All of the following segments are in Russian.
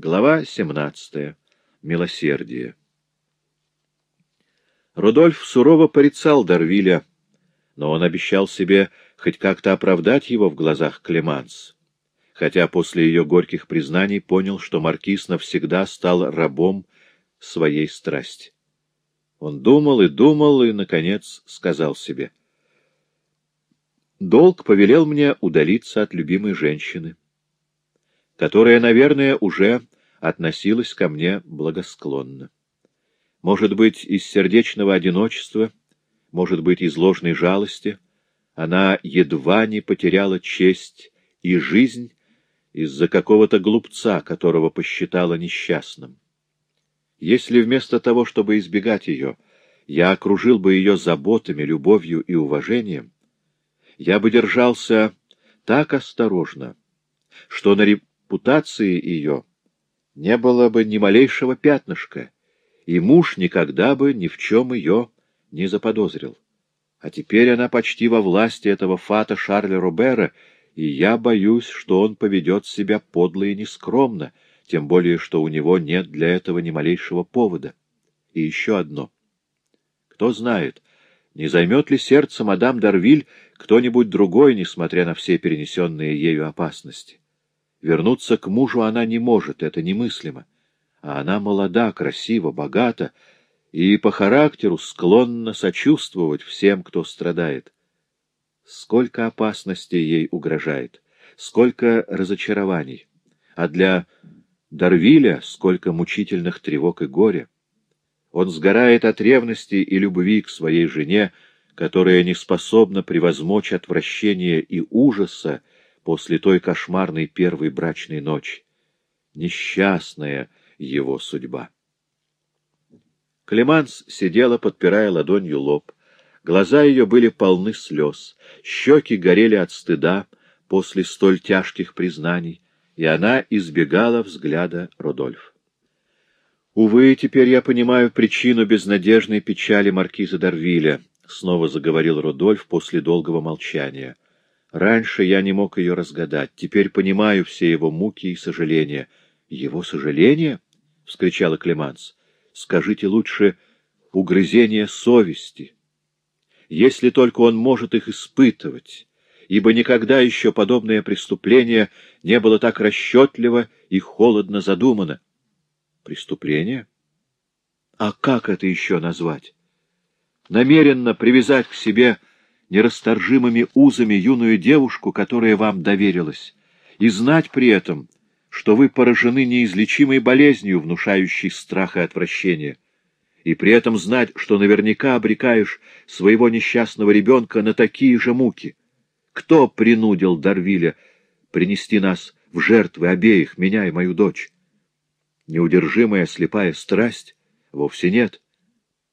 Глава 17. Милосердие. Рудольф сурово порицал Дарвиля, но он обещал себе хоть как-то оправдать его в глазах Клеманс, хотя после ее горьких признаний понял, что маркиз навсегда стал рабом своей страсти. Он думал и думал, и, наконец, сказал себе. Долг повелел мне удалиться от любимой женщины которая, наверное, уже относилась ко мне благосклонно. Может быть, из сердечного одиночества, может быть, из ложной жалости, она едва не потеряла честь и жизнь из-за какого-то глупца, которого посчитала несчастным. Если вместо того, чтобы избегать ее, я окружил бы ее заботами, любовью и уважением, я бы держался так осторожно, что на репутации ее не было бы ни малейшего пятнышка, и муж никогда бы ни в чем ее не заподозрил. А теперь она почти во власти этого фата Шарля Робера, и я боюсь, что он поведет себя подло и нескромно, тем более, что у него нет для этого ни малейшего повода. И еще одно. Кто знает, не займет ли сердце мадам Дарвиль кто-нибудь другой, несмотря на все перенесенные ею опасности? Вернуться к мужу она не может, это немыслимо. А она молода, красива, богата и по характеру склонна сочувствовать всем, кто страдает. Сколько опасностей ей угрожает, сколько разочарований, а для Дарвиля сколько мучительных тревог и горя. Он сгорает от ревности и любви к своей жене, которая не способна превозмочь отвращения и ужаса, после той кошмарной первой брачной ночи. Несчастная его судьба. Клеманс сидела, подпирая ладонью лоб. Глаза ее были полны слез, щеки горели от стыда после столь тяжких признаний, и она избегала взгляда Рудольфа. «Увы, теперь я понимаю причину безнадежной печали маркиза Дарвиля», — снова заговорил Рудольф после долгого молчания. Раньше я не мог ее разгадать, теперь понимаю все его муки и сожаления. — Его сожаления? — вскричала Клеманс. — Скажите лучше угрызение совести. Если только он может их испытывать, ибо никогда еще подобное преступление не было так расчетливо и холодно задумано. Преступление? А как это еще назвать? Намеренно привязать к себе нерасторжимыми узами юную девушку, которая вам доверилась, и знать при этом, что вы поражены неизлечимой болезнью, внушающей страх и отвращение, и при этом знать, что наверняка обрекаешь своего несчастного ребенка на такие же муки. Кто принудил Дарвиля принести нас в жертвы обеих, меня и мою дочь? Неудержимая слепая страсть? Вовсе нет. —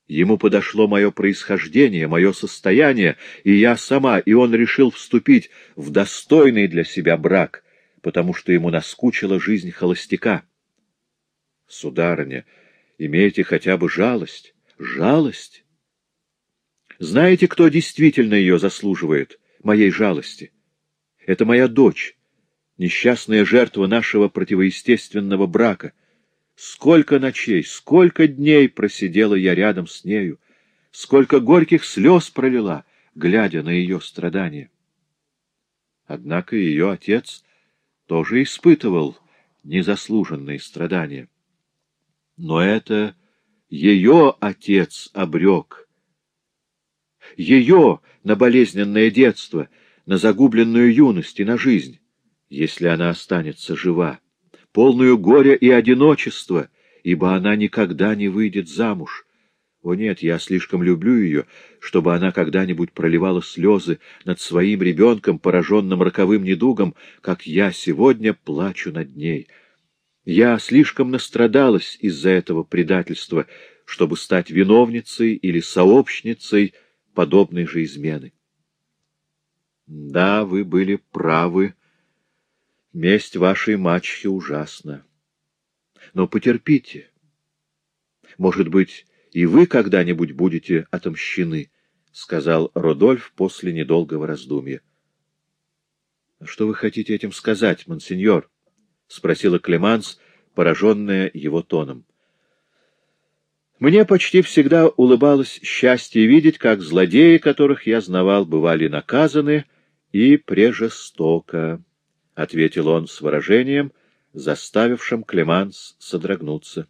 Ему подошло мое происхождение, мое состояние, и я сама, и он решил вступить в достойный для себя брак, потому что ему наскучила жизнь холостяка. Сударыня, имейте хотя бы жалость. Жалость? Знаете, кто действительно ее заслуживает, моей жалости? Это моя дочь, несчастная жертва нашего противоестественного брака — Сколько ночей, сколько дней просидела я рядом с нею, сколько горьких слез пролила, глядя на ее страдания. Однако ее отец тоже испытывал незаслуженные страдания. Но это ее отец обрек. Ее на болезненное детство, на загубленную юность и на жизнь, если она останется жива полную горя и одиночества, ибо она никогда не выйдет замуж. О нет, я слишком люблю ее, чтобы она когда-нибудь проливала слезы над своим ребенком, пораженным роковым недугом, как я сегодня плачу над ней. Я слишком настрадалась из-за этого предательства, чтобы стать виновницей или сообщницей подобной же измены. Да, вы были правы, Месть вашей мачехи ужасна. Но потерпите. Может быть, и вы когда-нибудь будете отомщены, — сказал Родольф после недолгого раздумья. — Что вы хотите этим сказать, монсеньор? — спросила Клеманс, пораженная его тоном. Мне почти всегда улыбалось счастье видеть, как злодеи, которых я знавал, бывали наказаны и прежестоко, — ответил он с выражением, заставившим Клеманс содрогнуться.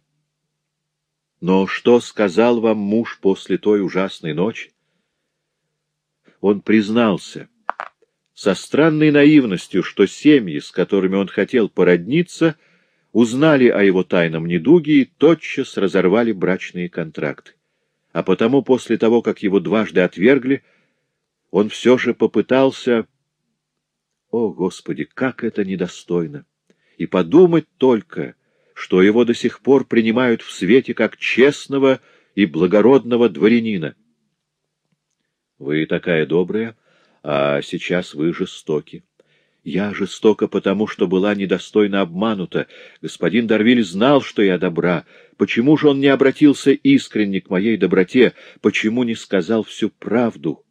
Но что сказал вам муж после той ужасной ночи? Он признался со странной наивностью, что семьи, с которыми он хотел породниться, узнали о его тайном недуге и тотчас разорвали брачные контракты. А потому после того, как его дважды отвергли, он все же попытался... О, Господи, как это недостойно! И подумать только, что его до сих пор принимают в свете как честного и благородного дворянина. Вы такая добрая, а сейчас вы жестоки. Я жестока потому, что была недостойно обманута. Господин Дарвиль знал, что я добра. Почему же он не обратился искренне к моей доброте? Почему не сказал всю правду?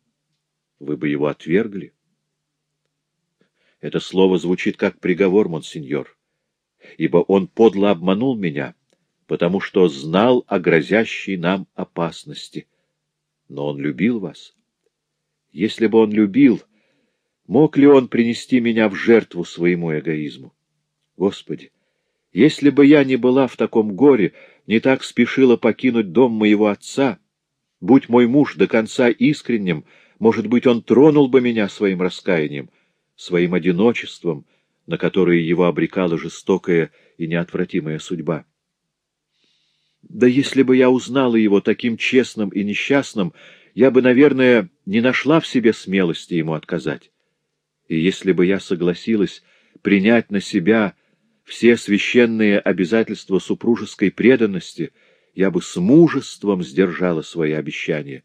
Вы бы его отвергли? Это слово звучит как приговор, монсеньор, ибо он подло обманул меня, потому что знал о грозящей нам опасности. Но он любил вас. Если бы он любил... Мог ли он принести меня в жертву своему эгоизму? Господи, если бы я не была в таком горе, не так спешила покинуть дом моего отца, будь мой муж до конца искренним, может быть, он тронул бы меня своим раскаянием, своим одиночеством, на которое его обрекала жестокая и неотвратимая судьба. Да если бы я узнала его таким честным и несчастным, я бы, наверное, не нашла в себе смелости ему отказать. И если бы я согласилась принять на себя все священные обязательства супружеской преданности, я бы с мужеством сдержала свои обещания.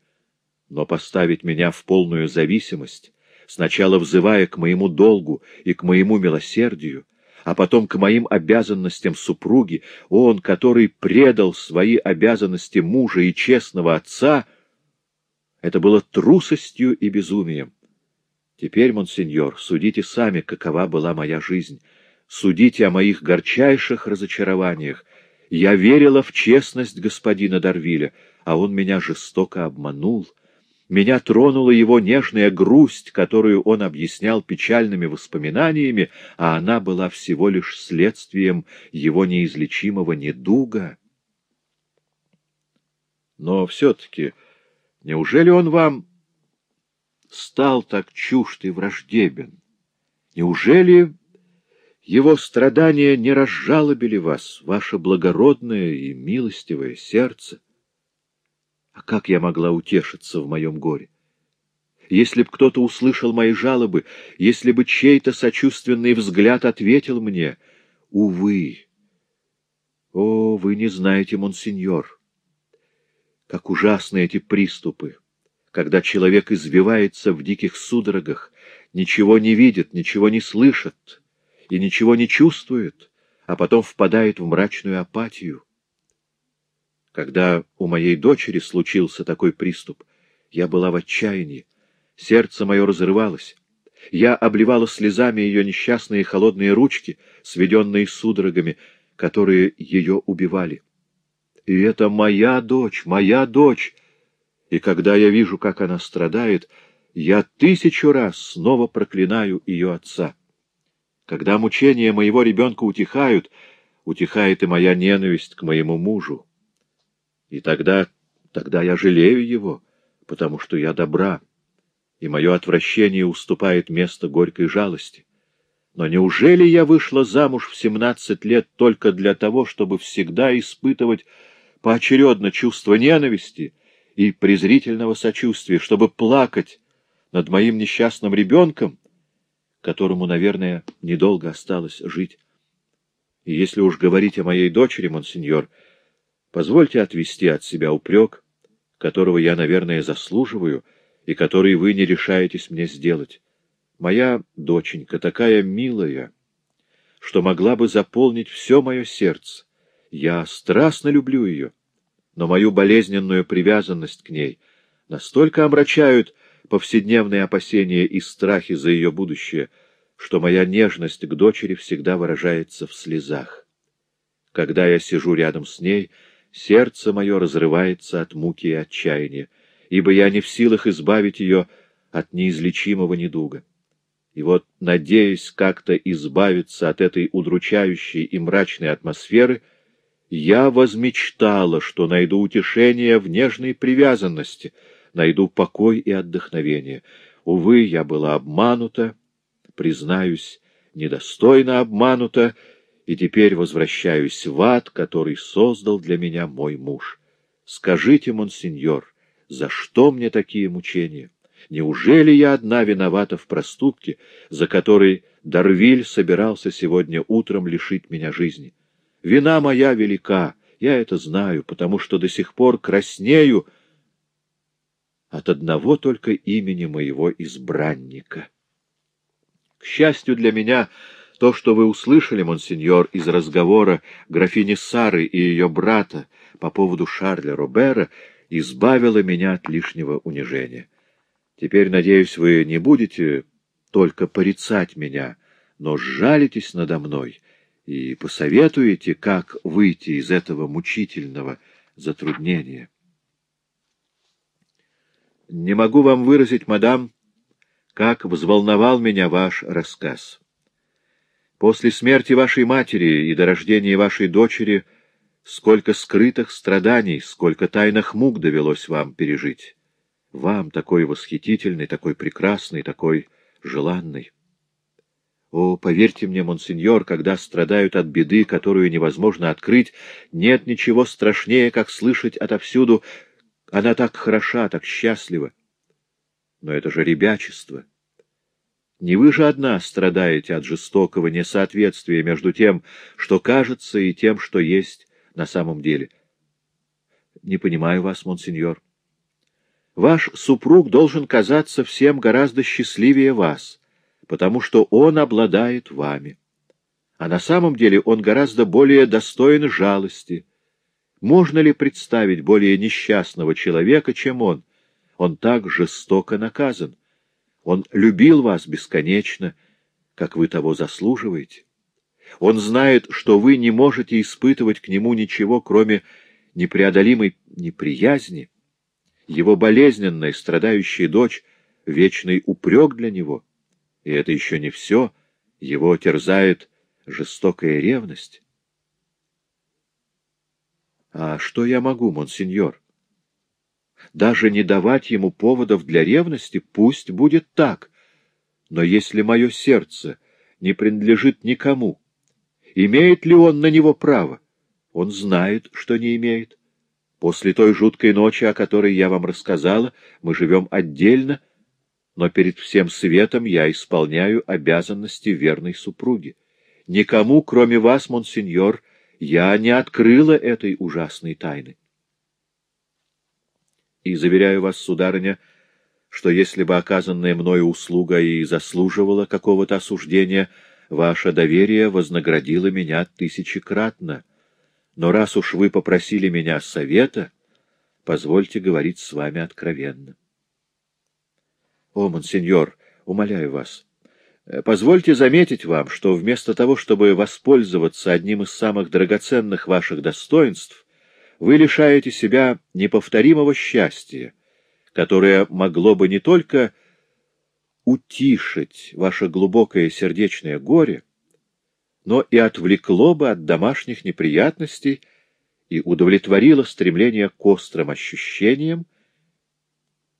Но поставить меня в полную зависимость, сначала взывая к моему долгу и к моему милосердию, а потом к моим обязанностям супруги, он, который предал свои обязанности мужа и честного отца, это было трусостью и безумием. Теперь, монсеньор, судите сами, какова была моя жизнь. Судите о моих горчайших разочарованиях. Я верила в честность господина Дарвиля, а он меня жестоко обманул. Меня тронула его нежная грусть, которую он объяснял печальными воспоминаниями, а она была всего лишь следствием его неизлечимого недуга. Но все-таки, неужели он вам стал так чужд и враждебен? Неужели его страдания не разжалобили вас, ваше благородное и милостивое сердце? Как я могла утешиться в моем горе? Если б кто-то услышал мои жалобы, если бы чей-то сочувственный взгляд ответил мне, увы, о, вы не знаете, монсеньор, как ужасны эти приступы когда человек извивается в диких судорогах, ничего не видит, ничего не слышит и ничего не чувствует, а потом впадает в мрачную апатию. Когда у моей дочери случился такой приступ, я была в отчаянии, сердце мое разрывалось. Я обливала слезами ее несчастные холодные ручки, сведенные судорогами, которые ее убивали. И это моя дочь, моя дочь, и когда я вижу, как она страдает, я тысячу раз снова проклинаю ее отца. Когда мучения моего ребенка утихают, утихает и моя ненависть к моему мужу. И тогда, тогда я жалею его, потому что я добра, и мое отвращение уступает место горькой жалости. Но неужели я вышла замуж в семнадцать лет только для того, чтобы всегда испытывать поочередно чувство ненависти и презрительного сочувствия, чтобы плакать над моим несчастным ребенком, которому, наверное, недолго осталось жить. И если уж говорить о моей дочери, монсеньор, позвольте отвести от себя упрек, которого я, наверное, заслуживаю, и который вы не решаетесь мне сделать. Моя доченька такая милая, что могла бы заполнить все мое сердце. Я страстно люблю ее но мою болезненную привязанность к ней настолько омрачают повседневные опасения и страхи за ее будущее, что моя нежность к дочери всегда выражается в слезах. когда я сижу рядом с ней, сердце мое разрывается от муки и отчаяния, ибо я не в силах избавить ее от неизлечимого недуга. И вот, надеясь как-то избавиться от этой удручающей и мрачной атмосферы, я возмечтала, что найду утешение в нежной привязанности, найду покой и отдохновение. Увы, я была обманута, признаюсь, недостойно обманута, и теперь возвращаюсь в ад, который создал для меня мой муж. Скажите, монсеньор, за что мне такие мучения? Неужели я одна виновата в проступке, за который Дарвиль собирался сегодня утром лишить меня жизни? Вина моя велика, я это знаю, потому что до сих пор краснею от одного только имени моего избранника. К счастью для меня, то, что вы услышали, монсеньор, из разговора графини Сары и ее брата по поводу Шарля Робера, избавило меня от лишнего унижения. Теперь, надеюсь, вы не будете только порицать меня, но сжалитесь надо мной и посоветуете, как выйти из этого мучительного затруднения. Не могу вам выразить, мадам, как взволновал меня ваш рассказ. После смерти вашей матери и до рождения вашей дочери сколько скрытых страданий, сколько тайных мук довелось вам пережить. Вам, такой восхитительный, такой прекрасный, такой желанный. О, поверьте мне, монсеньор, когда страдают от беды, которую невозможно открыть, нет ничего страшнее, как слышать отовсюду «она так хороша, так счастлива». Но это же ребячество. Не вы же одна страдаете от жестокого несоответствия между тем, что кажется, и тем, что есть на самом деле. Не понимаю вас, монсеньор. Ваш супруг должен казаться всем гораздо счастливее вас, потому что он обладает вами. А на самом деле он гораздо более достоин жалости. Можно ли представить более несчастного человека, чем он? Он так жестоко наказан. Он любил вас бесконечно, как вы того заслуживаете. Он знает, что вы не можете испытывать к нему ничего, кроме непреодолимой неприязни, его болезненная, страдающая дочь — вечный упрек для него. И это еще не все. Его терзает жестокая ревность. А что я могу, монсеньор? Даже не давать ему поводов для ревности, пусть будет так. Но если мое сердце не принадлежит никому, имеет ли он на него право? Он знает, что не имеет. После той жуткой ночи, о которой я вам рассказала, мы живем отдельно, но перед всем светом я исполняю обязанности верной супруги. Никому, кроме вас, монсеньор, я не открыла этой ужасной тайны. И заверяю вас, сударыня, что если бы оказанная мною услуга и заслуживала какого-то осуждения, ваше доверие вознаградило меня тысячекратно. Но раз уж вы попросили меня совета, позвольте говорить с вами откровенно. О, монсеньор, умоляю вас, позвольте заметить вам, что вместо того, чтобы воспользоваться одним из самых драгоценных ваших достоинств, вы лишаете себя неповторимого счастья, которое могло бы не только утишить ваше глубокое сердечное горе, но и отвлекло бы от домашних неприятностей и удовлетворило стремление к острым ощущениям,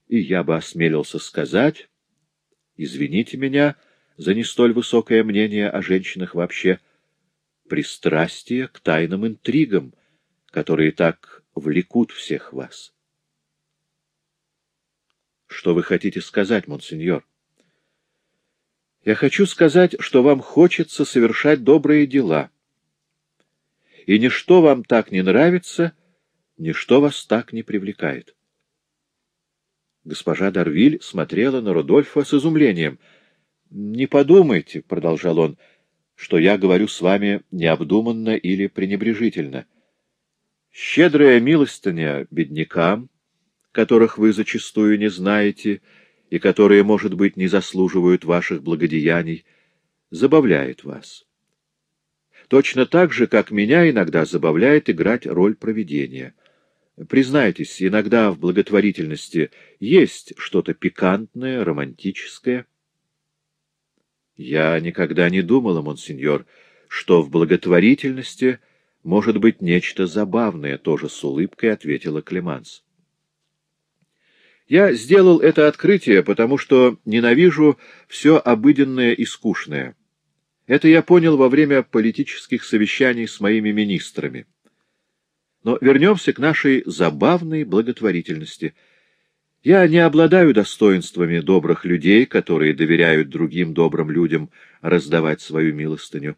и я бы осмелился сказать, извините меня за не столь высокое мнение о женщинах вообще, пристрастие к тайным интригам, которые так влекут всех вас. Что вы хотите сказать, монсеньор? Я хочу сказать, что вам хочется совершать добрые дела. И ничто вам так не нравится, ничто вас так не привлекает. Госпожа Дарвиль смотрела на Рудольфа с изумлением. — Не подумайте, — продолжал он, — что я говорю с вами необдуманно или пренебрежительно. Щедрая милостыня беднякам, которых вы зачастую не знаете, — и которые, может быть, не заслуживают ваших благодеяний, забавляет вас. точно так же, как меня иногда забавляет играть роль провидения. Признайтесь, иногда в благотворительности есть что-то пикантное, романтическое. Я никогда не думала, монсеньор, что в благотворительности может быть нечто забавное, тоже с улыбкой ответила Клеманс. Я сделал это открытие, потому что ненавижу все обыденное и скучное. Это я понял во время политических совещаний с моими министрами. Но вернемся к нашей забавной благотворительности. Я не обладаю достоинствами добрых людей, которые доверяют другим добрым людям раздавать свою милостыню.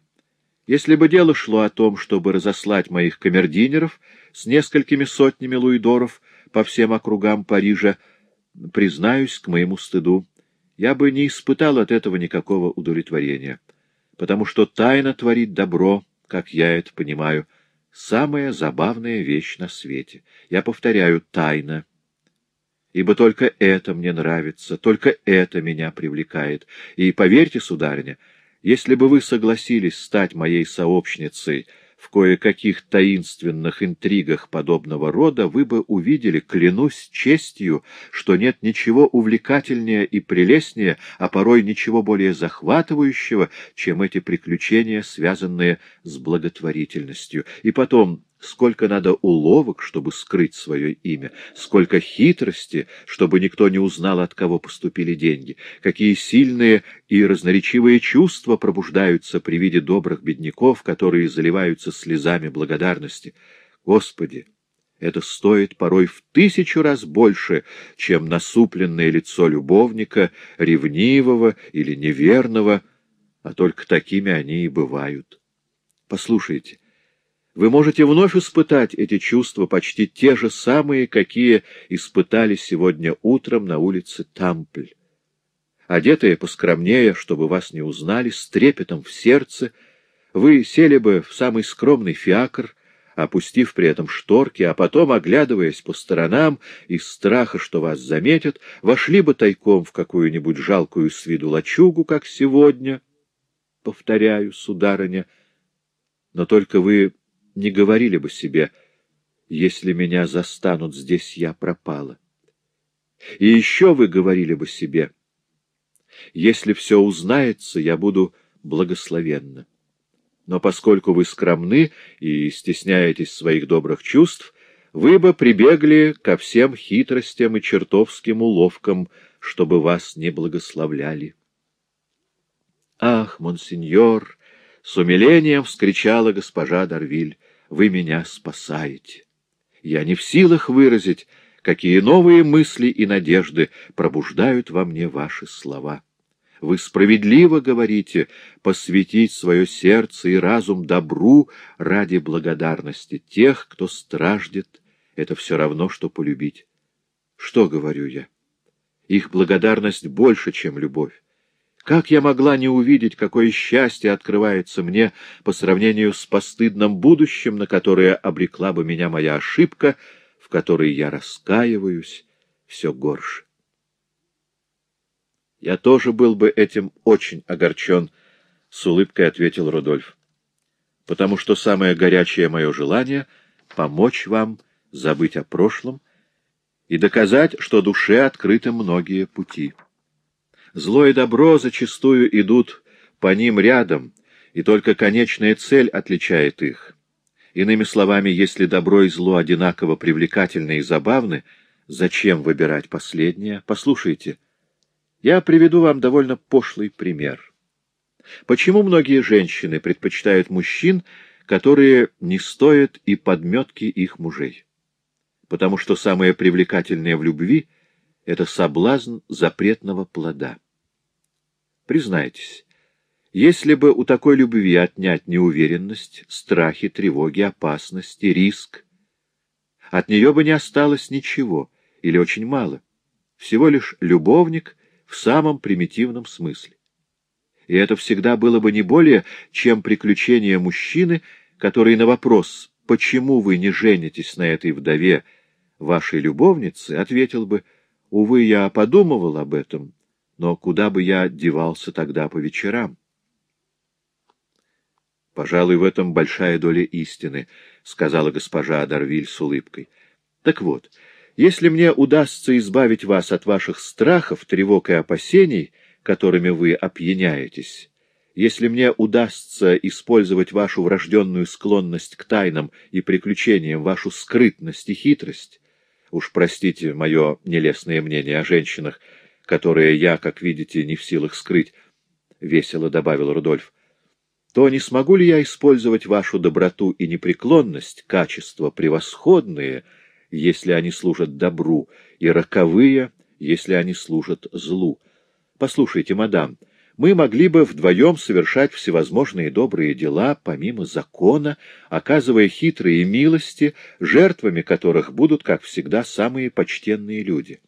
Если бы дело шло о том, чтобы разослать моих камердинеров с несколькими сотнями луидоров по всем округам Парижа, признаюсь, к моему стыду, я бы не испытал от этого никакого удовлетворения, потому что тайно творить добро, как я это понимаю, самая забавная вещь на свете. Я повторяю, тайна. Ибо только это мне нравится, только это меня привлекает. И поверьте, сударыня, если бы вы согласились стать моей сообщницей в кое-каких таинственных интригах подобного рода, вы бы увидели, клянусь честью, что нет ничего увлекательнее и прелестнее, а порой ничего более захватывающего, чем эти приключения, связанные с благотворительностью. И потом, сколько надо уловок, чтобы скрыть свое имя, сколько хитрости, чтобы никто не узнал, от кого поступили деньги, какие сильные и разноречивые чувства пробуждаются при виде добрых бедняков, которые заливаются слезами благодарности. Господи! Это стоит порой в тысячу раз больше, чем насупленное лицо любовника, ревнивого или неверного, а только такими они и бывают. Послушайте, вы можете вновь испытать эти чувства, почти те же самые, какие испытали сегодня утром на улице Тампль. Одетые поскромнее, чтобы вас не узнали, с трепетом в сердце, вы сели бы в самый скромный фиакр, опустив при этом шторки, а потом, оглядываясь по сторонам, из страха, что вас заметят, вошли бы тайком в какую-нибудь жалкую с виду лачугу, как сегодня. Повторяю, сударыня, но только вы не говорили бы себе, если меня застанут здесь, я пропала. И еще вы говорили бы себе, если все узнается, я буду благословенна. Но поскольку вы скромны и стесняетесь своих добрых чувств, вы бы прибегли ко всем хитростям и чертовским уловкам, чтобы вас не благословляли. Ах, монсеньор! С умилением вскричала госпожа Дарвиль. «Вы меня спасаете! Я не в силах выразить, какие новые мысли и надежды пробуждают во мне ваши слова. Вы справедливо говорите посвятить свое сердце и разум добру ради благодарности тех, кто страждет. Это все равно, что полюбить. Что говорю я? Их благодарность больше, чем любовь. Как я могла не увидеть, какое счастье открывается мне по сравнению с постыдным будущим, на которое обрекла бы меня моя ошибка, в которой я раскаиваюсь все горше? Я тоже был бы этим очень огорчен, — с улыбкой ответил Рудольф, — потому что самое горячее мое желание — помочь вам забыть о прошлом и доказать, что душе открыты многие пути. Зло и добро зачастую идут по ним рядом, и только конечная цель отличает их. Иными словами, если добро и зло одинаково привлекательны и забавны, зачем выбирать последнее? Послушайте, я приведу вам довольно пошлый пример. Почему многие женщины предпочитают мужчин, которые не стоят и подметки их мужей? Потому что самое привлекательное в любви — это соблазн запретного плода. Признайтесь, если бы у такой любви отнять неуверенность, страхи, тревоги, опасности, риск, от нее бы не осталось ничего или очень мало, всего лишь любовник в самом примитивном смысле. И это всегда было бы не более, чем приключение мужчины, который на вопрос «Почему вы не женитесь на этой вдове вашей любовницы?» ответил бы «Увы, я подумывал об этом» но куда бы я девался тогда по вечерам? — Пожалуй, в этом большая доля истины, — сказала госпожа Дарвиль с улыбкой. — Так вот, если мне удастся избавить вас от ваших страхов, тревог и опасений, которыми вы опьяняетесь, если мне удастся использовать вашу врожденную склонность к тайнам и приключениям, вашу скрытность и хитрость, уж простите мое нелестное мнение о женщинах, которое я, как видите, не в силах скрыть, — весело добавил Рудольф, то не смогу ли я использовать вашу доброту и непреклонность, качества превосходные, если они служат добру, и роковые, если они служат злу? Послушайте, мадам, мы могли бы вдвоем совершать всевозможные добрые дела, помимо закона, оказывая хитрые милости, жертвами которых будут, как всегда, самые почтенные люди.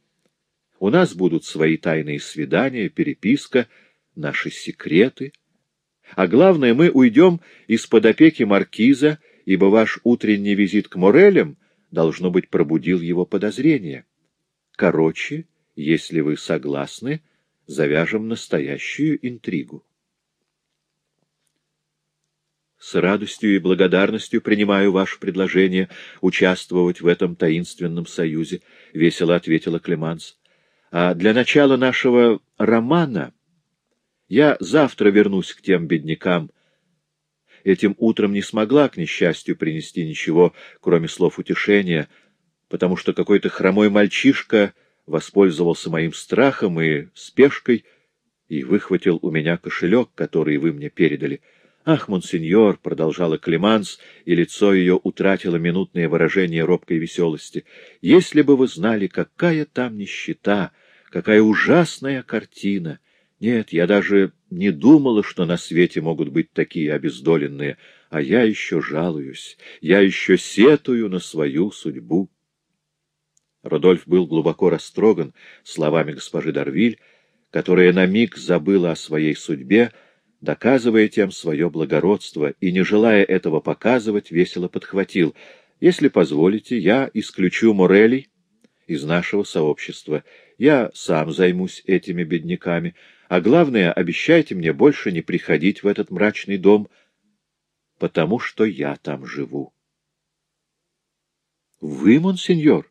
У нас будут свои тайные свидания, переписка, наши секреты — а главное, мы уйдем из-под опеки маркиза, ибо ваш утренний визит к Морелям, должно быть, пробудил его подозрения. Короче, если вы согласны, завяжем настоящую интригу. С радостью и благодарностью принимаю ваше предложение участвовать в этом таинственном союзе, — весело ответила Клеманс. А для начала нашего романа я завтра вернусь к тем беднякам. Этим утром не смогла, к несчастью, принести ничего, кроме слов утешения, потому что какой-то хромой мальчишка воспользовался моим страхом и спешкой и выхватил у меня кошелек, который вы мне передали. «Ах, монсеньор!» — продолжала Клеманс, и лицо ее утратило минутное выражение робкой веселости. «Если бы вы знали, какая там нищета, какая ужасная картина!» Нет, я даже не думала, что на свете могут быть такие обездоленные, а я еще жалуюсь, я еще сетую на свою судьбу. Рудольф был глубоко растроган словами госпожи Дарвиль, которая на миг забыла о своей судьбе, доказывая тем свое благородство, и, не желая этого показывать, весело подхватил. «Если позволите, я исключу Морелей из нашего сообщества. Я сам займусь этими бедняками, а главное, обещайте мне больше не приходить в этот мрачный дом, потому что я там живу. — Вы, монсеньор?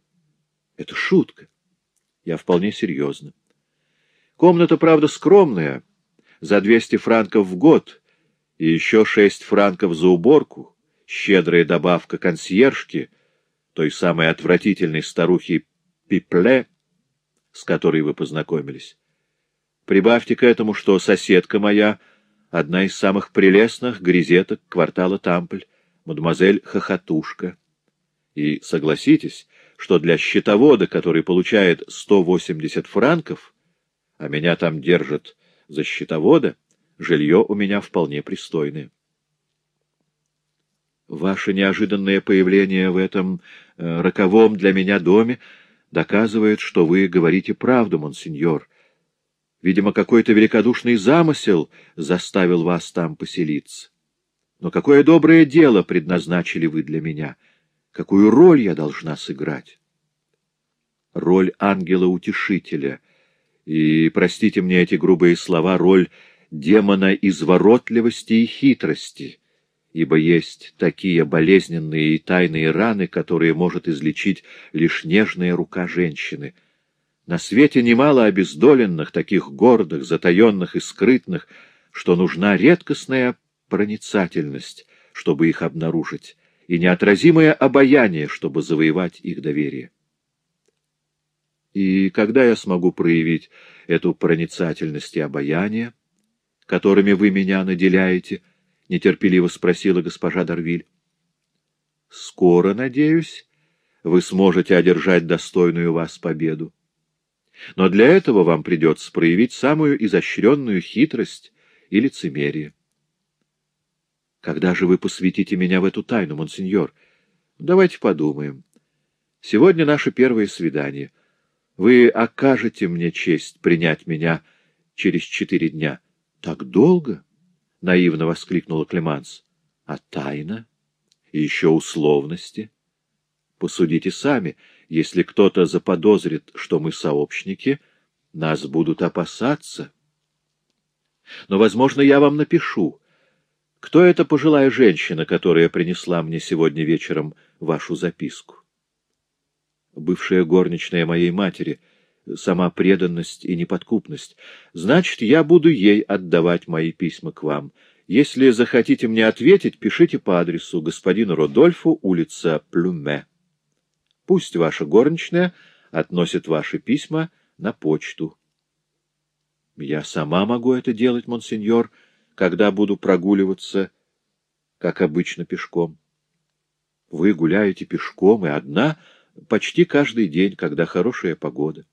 Это шутка. Я вполне серьезно. Комната, правда, скромная, за двести франков в год, и еще шесть франков за уборку, щедрая добавка консьержки, той самой отвратительной старухи Пипле, с которой вы познакомились. Прибавьте к этому, что соседка моя, одна из самых прелестных грезеток квартала Тампль, мадемуазель Хохотушка. И согласитесь, что для счетовода, который получает 180 франков, а меня там держат за счетовода, жилье у меня вполне пристойное. Ваше неожиданное появление в этом э, роковом для меня доме доказывает, что вы говорите правду, монсеньор, Видимо, какой-то великодушный замысел заставил вас там поселиться. Но какое доброе дело предназначили вы для меня? Какую роль я должна сыграть? Роль ангела-утешителя. И, простите мне эти грубые слова, роль демона изворотливости и хитрости, ибо есть такие болезненные и тайные раны, которые может излечить лишь нежная рука женщины — на свете немало обездоленных, таких гордых, затаенных и скрытных, что нужна редкостная проницательность, чтобы их обнаружить, и неотразимое обаяние, чтобы завоевать их доверие. И когда я смогу проявить эту проницательность и обаяние, которыми вы меня наделяете, — нетерпеливо спросила госпожа Дарвиль. — Скоро, надеюсь, вы сможете одержать достойную вас победу. Но для этого вам придется проявить самую изощренную хитрость и лицемерие. Когда же вы посвятите меня в эту тайну, монсеньор? Давайте подумаем. Сегодня наше первое свидание. Вы окажете мне честь принять меня через четыре дня. Так долго? — наивно воскликнула Клеманс. — А тайна? И еще условности? Посудите сами — если кто-то заподозрит, что мы сообщники, нас будут опасаться. Но, возможно, я вам напишу. Кто эта пожилая женщина, которая принесла мне сегодня вечером вашу записку? Бывшая горничная моей матери, сама преданность и неподкупность. Значит, я буду ей отдавать мои письма к вам. Если захотите мне ответить, пишите по адресу господину Родольфу, улица Плюме. Пусть ваша горничная относит ваши письма на почту. Я сама могу это делать, монсеньор, когда буду прогуливаться, как обычно, пешком. Вы гуляете пешком и одна почти каждый день, когда хорошая погода.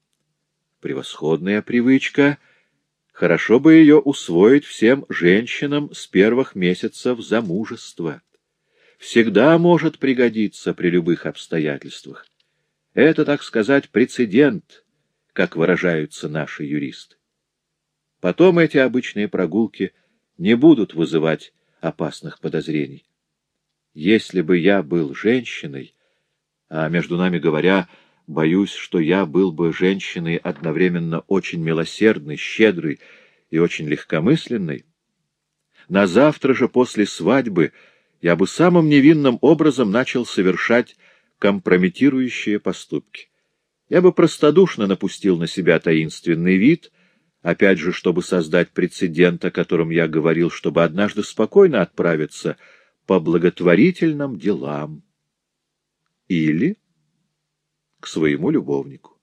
Превосходная привычка — Хорошо бы ее усвоить всем женщинам с первых месяцев замужества. Всегда может пригодиться при любых обстоятельствах. Это, так сказать, прецедент, как выражаются наши юристы. Потом эти обычные прогулки не будут вызывать опасных подозрений. Если бы я был женщиной, а между нами говоря, Боюсь, что я был бы женщиной одновременно очень милосердной, щедрой и очень легкомысленной. На завтра же после свадьбы я бы самым невинным образом начал совершать компрометирующие поступки. Я бы простодушно напустил на себя таинственный вид, опять же, чтобы создать прецедент, о котором я говорил, чтобы однажды спокойно отправиться по благотворительным делам. Или к своему любовнику.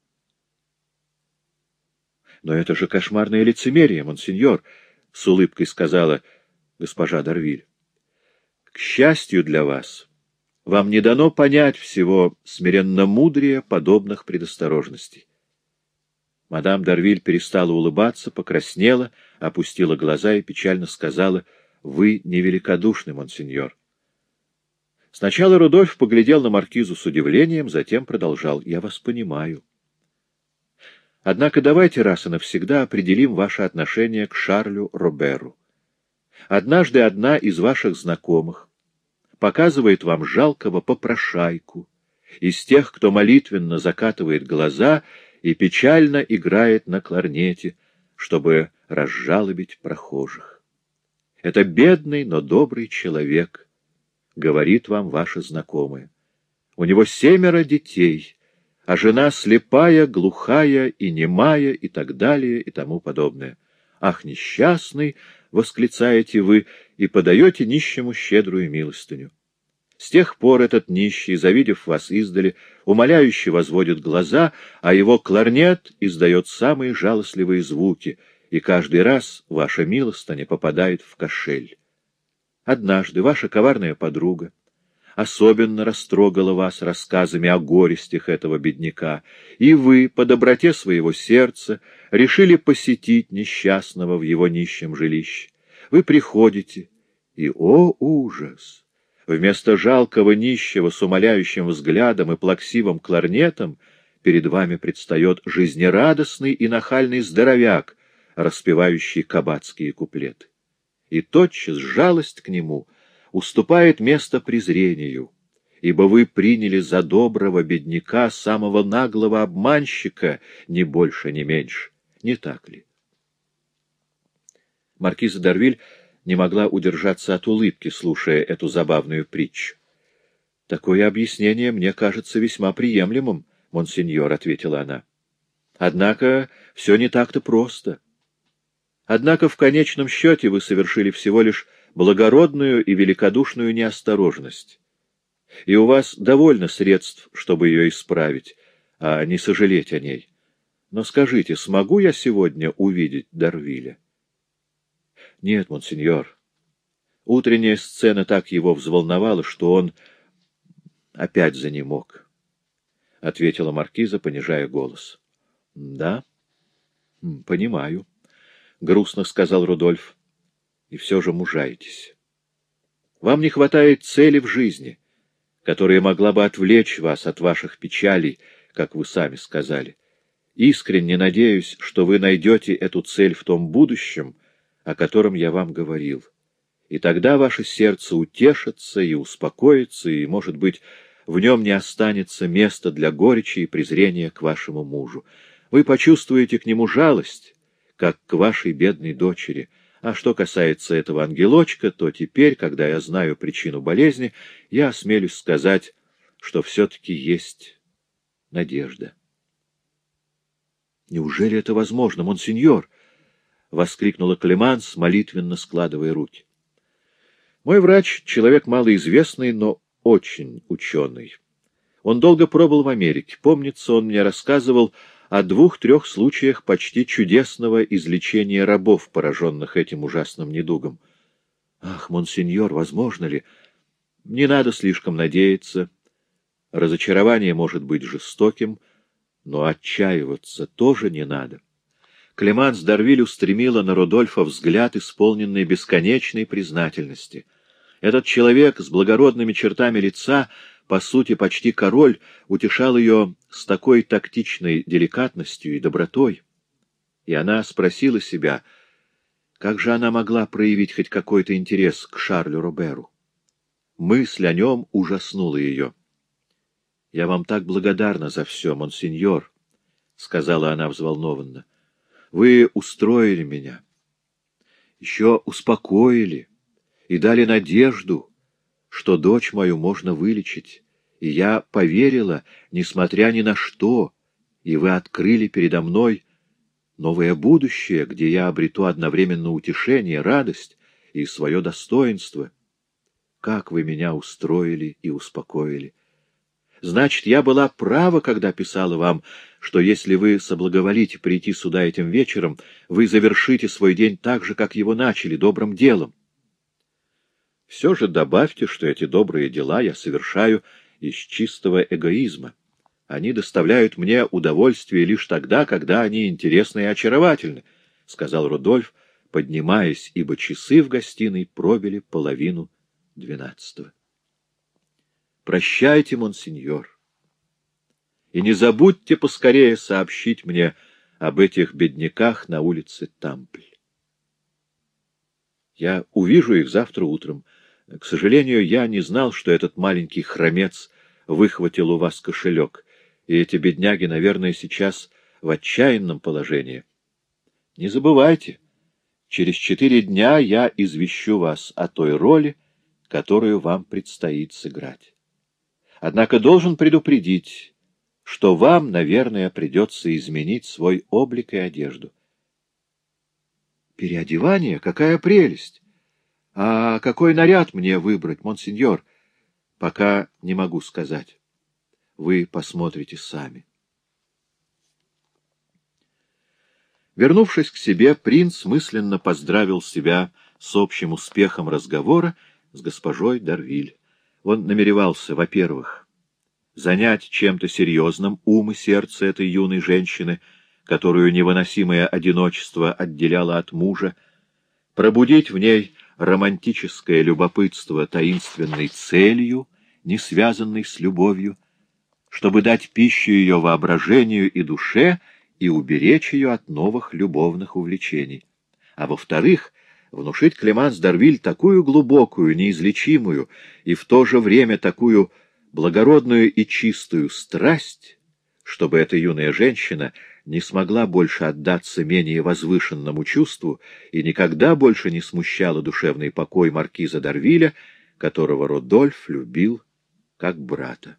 «Но это же кошмарное лицемерие, монсеньор», — с улыбкой сказала госпожа Дарвиль. «К счастью для вас, вам не дано понять всего смиренно мудрее подобных предосторожностей». Мадам Дарвиль перестала улыбаться, покраснела, опустила глаза и печально сказала, «Вы невеликодушны, монсеньор». Сначала Рудольф поглядел на маркизу с удивлением, затем продолжал. — Я вас понимаю. Однако давайте раз и навсегда определим ваше отношение к Шарлю Роберу. Однажды одна из ваших знакомых показывает вам жалкого попрошайку, из тех, кто молитвенно закатывает глаза и печально играет на кларнете, чтобы разжалобить прохожих. Это бедный, но добрый человек — говорит вам ваша знакомая. У него семеро детей, а жена слепая, глухая и немая и так далее и тому подобное. Ах, несчастный, восклицаете вы и подаете нищему щедрую милостыню. С тех пор этот нищий, завидев вас издали, умоляюще возводит глаза, а его кларнет издает самые жалостливые звуки, и каждый раз ваша милостыня попадает в кошель. Однажды ваша коварная подруга особенно растрогала вас рассказами о горестях этого бедняка, и вы, по доброте своего сердца, решили посетить несчастного в его нищем жилище. Вы приходите, и, о ужас! Вместо жалкого нищего с умоляющим взглядом и плаксивым кларнетом перед вами предстает жизнерадостный и нахальный здоровяк, распевающий кабацкие куплеты и тотчас жалость к нему уступает место презрению, ибо вы приняли за доброго бедняка самого наглого обманщика, ни больше, ни меньше. Не так ли? Маркиза Дарвиль не могла удержаться от улыбки, слушая эту забавную притчу. — Такое объяснение мне кажется весьма приемлемым, — монсеньор, — ответила она. — Однако все не так-то просто. — Однако в конечном счете вы совершили всего лишь благородную и великодушную неосторожность. И у вас довольно средств, чтобы ее исправить, а не сожалеть о ней. Но скажите, смогу я сегодня увидеть Дарвиля? Нет, монсеньор. Утренняя сцена так его взволновала, что он опять за не мог, — ответила маркиза, понижая голос. — Да, понимаю. — грустно сказал Рудольф. — И все же мужаетесь. Вам не хватает цели в жизни, которая могла бы отвлечь вас от ваших печалей, как вы сами сказали. Искренне надеюсь, что вы найдете эту цель в том будущем, о котором я вам говорил. И тогда ваше сердце утешится и успокоится, и, может быть, в нем не останется места для горечи и презрения к вашему мужу. Вы почувствуете к нему жалость, как к вашей бедной дочери, А что касается этого ангелочка, то теперь, когда я знаю причину болезни, я осмелюсь сказать, что все-таки есть надежда. «Неужели это возможно, монсеньор?» — воскликнула Клеманс, молитвенно складывая руки. «Мой врач — человек малоизвестный, но очень ученый. Он долго пробыл в Америке. Помнится, он мне рассказывал о двух-трех случаях почти чудесного излечения рабов, пораженных этим ужасным недугом. Ах, монсеньор, возможно ли? Не надо слишком надеяться. Разочарование может быть жестоким, но отчаиваться тоже не надо. Клеманс Дарвиль устремила на Рудольфа взгляд, исполненный бесконечной признательности. Этот человек с благородными чертами лица — по сути, почти король, утешал ее с такой тактичной деликатностью и добротой. И она спросила себя, как же она могла проявить хоть какой-то интерес к Шарлю Роберу. Мысль о нем ужаснула ее. — Я вам так благодарна за все, монсеньор, — сказала она взволнованно. — Вы устроили меня, еще успокоили и дали надежду, что дочь мою можно вылечить, и я поверила, несмотря ни на что, и вы открыли передо мной новое будущее, где я обрету одновременно утешение, радость и свое достоинство. Как вы меня устроили и успокоили! Значит, я была права, когда писала вам, что если вы соблаговолите прийти сюда этим вечером, вы завершите свой день так же, как его начали, добрым делом. Все же добавьте, что эти добрые дела я совершаю из чистого эгоизма. Они доставляют мне удовольствие лишь тогда, когда они интересны и очаровательны, — сказал Рудольф, поднимаясь, ибо часы в гостиной пробили половину двенадцатого. — Прощайте, монсеньор, и не забудьте поскорее сообщить мне об этих бедняках на улице Тампль. Я увижу их завтра утром, — к сожалению, я не знал, что этот маленький хромец выхватил у вас кошелек, и эти бедняги, наверное, сейчас в отчаянном положении. Не забывайте, через четыре дня я извещу вас о той роли, которую вам предстоит сыграть. Однако должен предупредить, что вам, наверное, придется изменить свой облик и одежду. Переодевание? Какая прелесть! А какой наряд мне выбрать, монсеньор? Пока не могу сказать. Вы посмотрите сами. Вернувшись к себе, принц мысленно поздравил себя с общим успехом разговора с госпожой Дарвиль. Он намеревался, во-первых, занять чем-то серьезным ум и сердце этой юной женщины, которую невыносимое одиночество отделяло от мужа, пробудить в ней романтическое любопытство таинственной целью, не связанной с любовью, чтобы дать пищу ее воображению и душе и уберечь ее от новых любовных увлечений. А во-вторых, внушить Клеманс Дарвиль такую глубокую, неизлечимую и в то же время такую благородную и чистую страсть, чтобы эта юная женщина не смогла больше отдаться менее возвышенному чувству и никогда больше не смущала душевный покой маркиза Дарвиля, которого Родольф любил как брата.